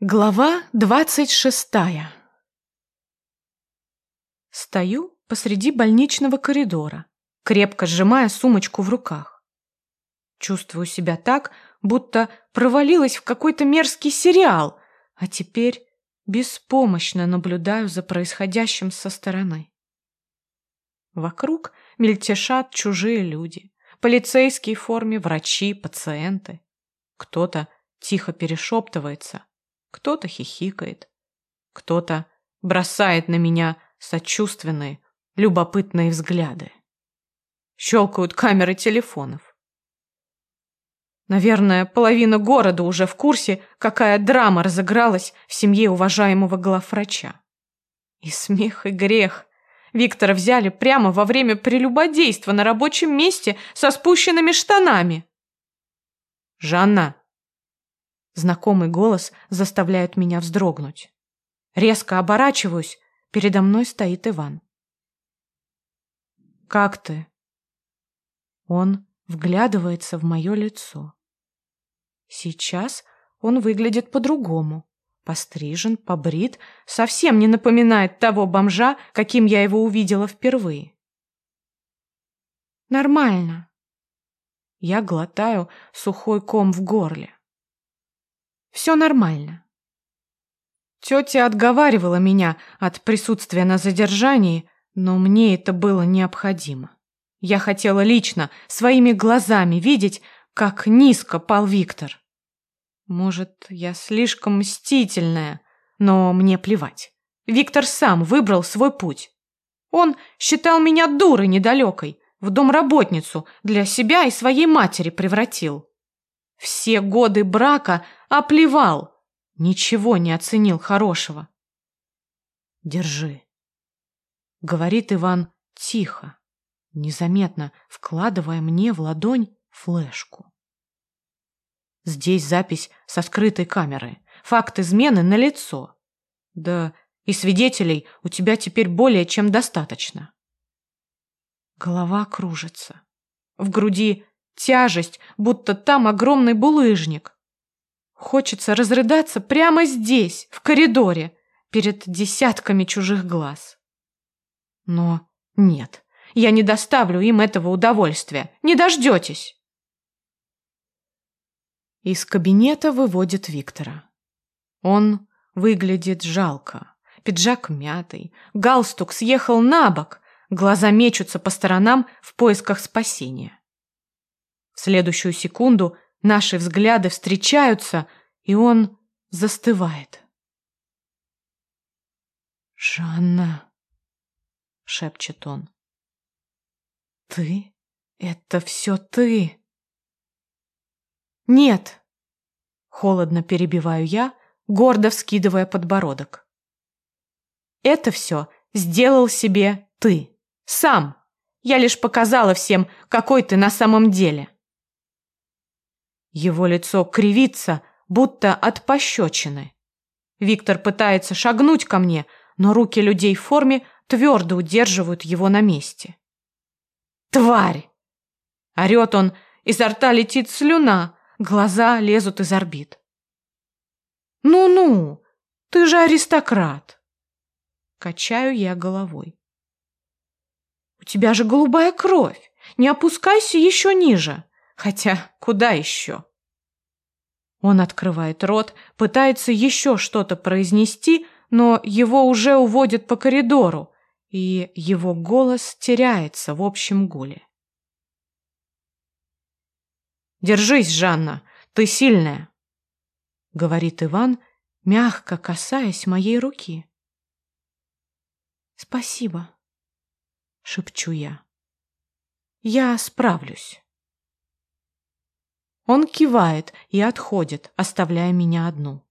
Глава двадцать шестая Стою посреди больничного коридора, крепко сжимая сумочку в руках. Чувствую себя так, будто провалилась в какой-то мерзкий сериал, а теперь беспомощно наблюдаю за происходящим со стороны. Вокруг мельтешат чужие люди, полицейские в форме, врачи, пациенты. Кто-то тихо перешептывается, кто-то хихикает, кто-то бросает на меня сочувственные, любопытные взгляды. Щелкают камеры телефонов. Наверное, половина города уже в курсе, какая драма разыгралась в семье уважаемого главврача. И смех, и грех. Виктора взяли прямо во время прелюбодейства на рабочем месте со спущенными штанами. «Жанна!» Знакомый голос заставляет меня вздрогнуть. Резко оборачиваюсь, передо мной стоит Иван. «Как ты?» Он вглядывается в мое лицо. Сейчас он выглядит по-другому. Пострижен, побрит, совсем не напоминает того бомжа, каким я его увидела впервые. «Нормально». Я глотаю сухой ком в горле. Все нормально. Тетя отговаривала меня от присутствия на задержании, но мне это было необходимо. Я хотела лично, своими глазами видеть, как низко пал Виктор. Может, я слишком мстительная, но мне плевать. Виктор сам выбрал свой путь. Он считал меня дурой недалекой, в домработницу для себя и своей матери превратил. Все годы брака оплевал, ничего не оценил хорошего. Держи, говорит Иван тихо, незаметно вкладывая мне в ладонь флешку. Здесь запись со скрытой камеры. Факт измены на лицо. Да и свидетелей у тебя теперь более чем достаточно. Голова кружится. В груди Тяжесть, будто там огромный булыжник. Хочется разрыдаться прямо здесь, в коридоре, перед десятками чужих глаз. Но нет, я не доставлю им этого удовольствия. Не дождетесь. Из кабинета выводит Виктора. Он выглядит жалко. Пиджак мятый, галстук съехал на бок, глаза мечутся по сторонам в поисках спасения. В следующую секунду наши взгляды встречаются, и он застывает. «Жанна», — шепчет он, — «ты? Это все ты?» «Нет», — холодно перебиваю я, гордо вскидывая подбородок. «Это все сделал себе ты, сам. Я лишь показала всем, какой ты на самом деле». Его лицо кривится, будто от пощечины. Виктор пытается шагнуть ко мне, но руки людей в форме твердо удерживают его на месте. «Тварь!» Орет он, изо рта летит слюна, глаза лезут из орбит. «Ну-ну, ты же аристократ!» Качаю я головой. «У тебя же голубая кровь! Не опускайся еще ниже!» Хотя куда еще? Он открывает рот, пытается еще что-то произнести, но его уже уводят по коридору, и его голос теряется в общем гуле. «Держись, Жанна, ты сильная», — говорит Иван, мягко касаясь моей руки. «Спасибо», — шепчу я. «Я справлюсь». Он кивает и отходит, оставляя меня одну.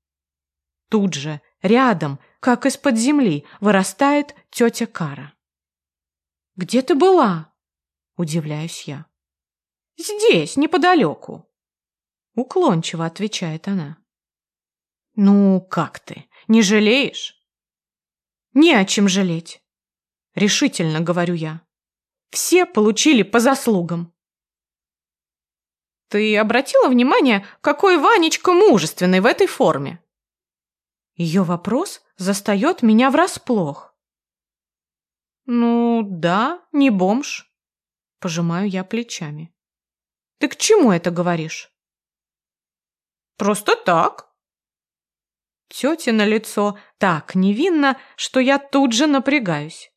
Тут же, рядом, как из-под земли, вырастает тетя Кара. «Где ты была?» – удивляюсь я. «Здесь, неподалеку», – уклончиво отвечает она. «Ну, как ты, не жалеешь?» «Не о чем жалеть», – решительно говорю я. «Все получили по заслугам». Ты обратила внимание, какой Ванечка мужественный в этой форме? Ее вопрос застает меня врасплох. «Ну, да, не бомж», — пожимаю я плечами. «Ты к чему это говоришь?» «Просто так». Тетя на лицо так невинно, что я тут же напрягаюсь.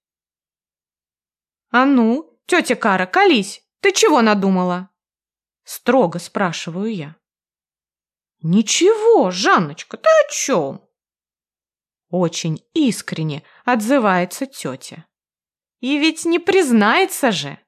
«А ну, тетя Кара, колись! Ты чего надумала?» Строго спрашиваю я. «Ничего, Жанночка, ты о чем?» Очень искренне отзывается тетя. И ведь не признается же.